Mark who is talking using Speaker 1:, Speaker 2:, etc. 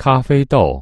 Speaker 1: 咖啡豆。